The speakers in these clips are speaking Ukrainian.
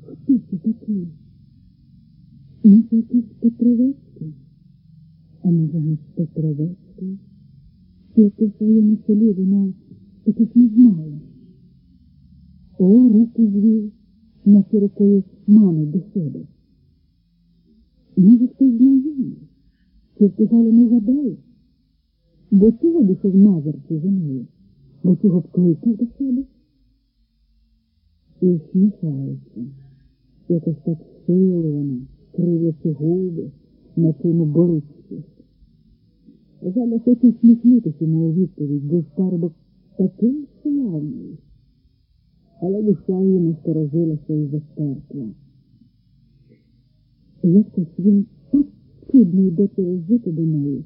Хто це такий? Може, якийсь Петровецький? А може, не Петровецький? Тільки в своєму селі вона таких не знала. О, руку звів, наче рукою мами до себе. Може, хтось знайомий, тільки Галя не гадає, бо чого пішов назерці за нею, бо чого б кликав до себе? І усміхається, якось так силовано, кривляться губи, на цьому боручці. Галя хоче усміхнутися у відповідь, бо скарбок такий славний. Але душа її насторожилася і застерпла. Якось він так чудно йде через жити до неї,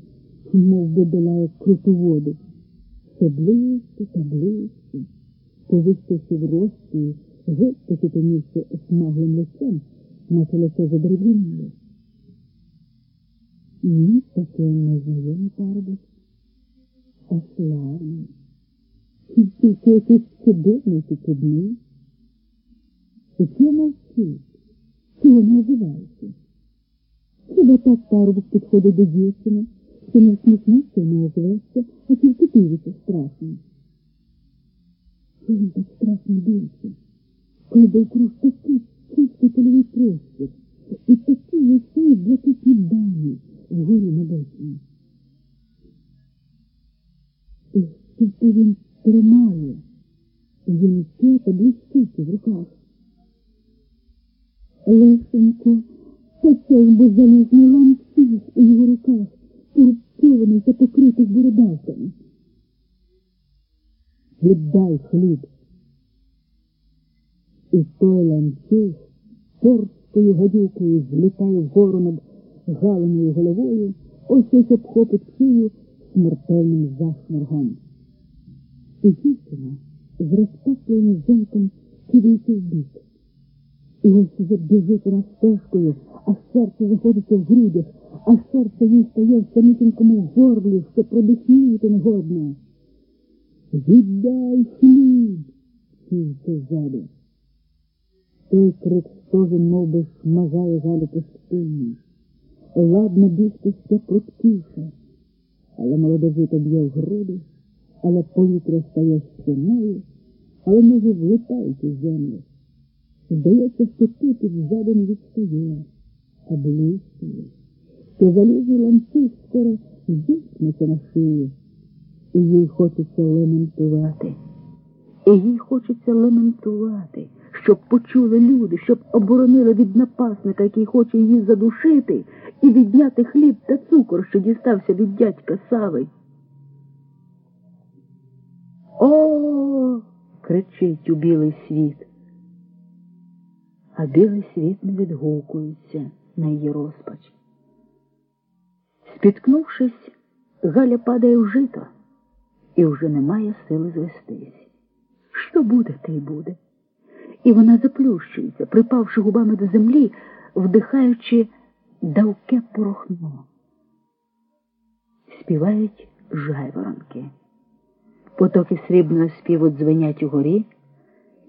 мов би долає круту воду. Все ближче та ближче, повищивши в рості, геть поситонівши осмаглим лицем, наче лице задрібніло. Ні, таке незнайомий парубок, а славний. Тільки якийсь чудовний чи чудний. І чого мовчить? Чого не озивається? Хіба так парубок підходить до дівчини, що не всміхнеться і не озветься, а тільки дивиться страшно. Чого він так страшно дивиться? Коли довкруг такий чистий польовий простір, і такі веселі блакитні дані вгорі небесній. І скільки він тримає, вінки та блискучі в руках. Лисенко, та цей беззалізний ланцюг у його руках, порубцьований та покритий бородавками. Віддай хліб. І той ланцюг порською гадюкою злітає вгору над галеною головою, ось ось обхопить шию смертельним зашморгом. І дівчина з розпасленим зеньком кидається в бік. І ось вже біжить вона стежкою, а серце заходиться в грудях, а серце їй стає в самітенькому горлі, що продихнути не годно. Віддай хліб, чується ззаду. Той крик стожен мов би, шмагає Галю по спині. Ладно бігти ще пруткіше, але молодожито б'є в груди, але повітря стає стіною, але може влітають у землю. Здається, що і ззаду не відстає, а ближче, що залізний ланцюг скоро зіткнеться на шию, і їй хочеться лементувати. І їй хочеться лементувати, щоб почули люди, щоб оборонили від напасника, який хоче її задушити, і відняти хліб та цукор, що дістався від дядька Сави. О. кричить у білий світ. А білий світ не відгукується на її розпач. Спіткнувшись, Галя падає в жито і вже немає сили звестись. Що буде, те й буде. І вона заплющується, припавши губами до землі, вдихаючи давке порохно. Співають жайворонки. Потоки срібного співу дзвенять угорі,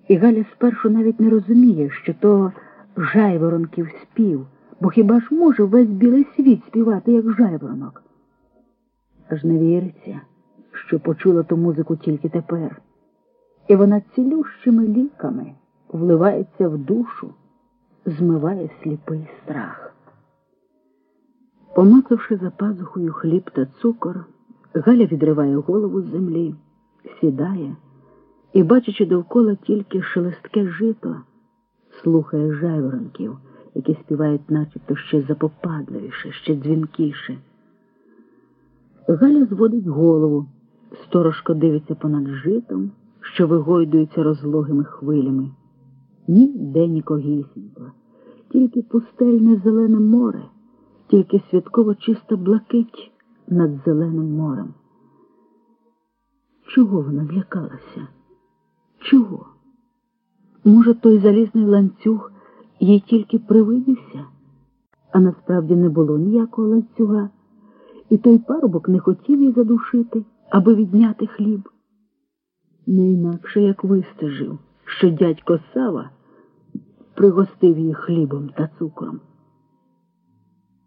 і Галя спершу навіть не розуміє, що то жайворонків спів, бо хіба ж може весь білий світ співати, як жайворонок? Аж не віриться, що почула ту музику тільки тепер, і вона цілющими ліками вливається в душу, змиває сліпий страх. Помацавши за пазухою хліб та цукор, Галя відриває голову з землі, сідає і, бачачи довкола тільки шелестке жито, слухає жайворонків, які співають начебто ще запопадливіше, ще дзвінкіше. Галя зводить голову, сторожко дивиться понад житом, що вигойдується розлогими хвилями. Ніде нікогісінько, тільки пустельне зелене море, тільки святково чиста блакить над зеленим морем. Чого вона злякалася? Чого? Може, той залізний ланцюг їй тільки привидівся, а насправді не було ніякого ланцюга, і той парубок не хотів її задушити, аби відняти хліб. Не інакше як вистежив, що дядько Сава пригостив її хлібом та цукром.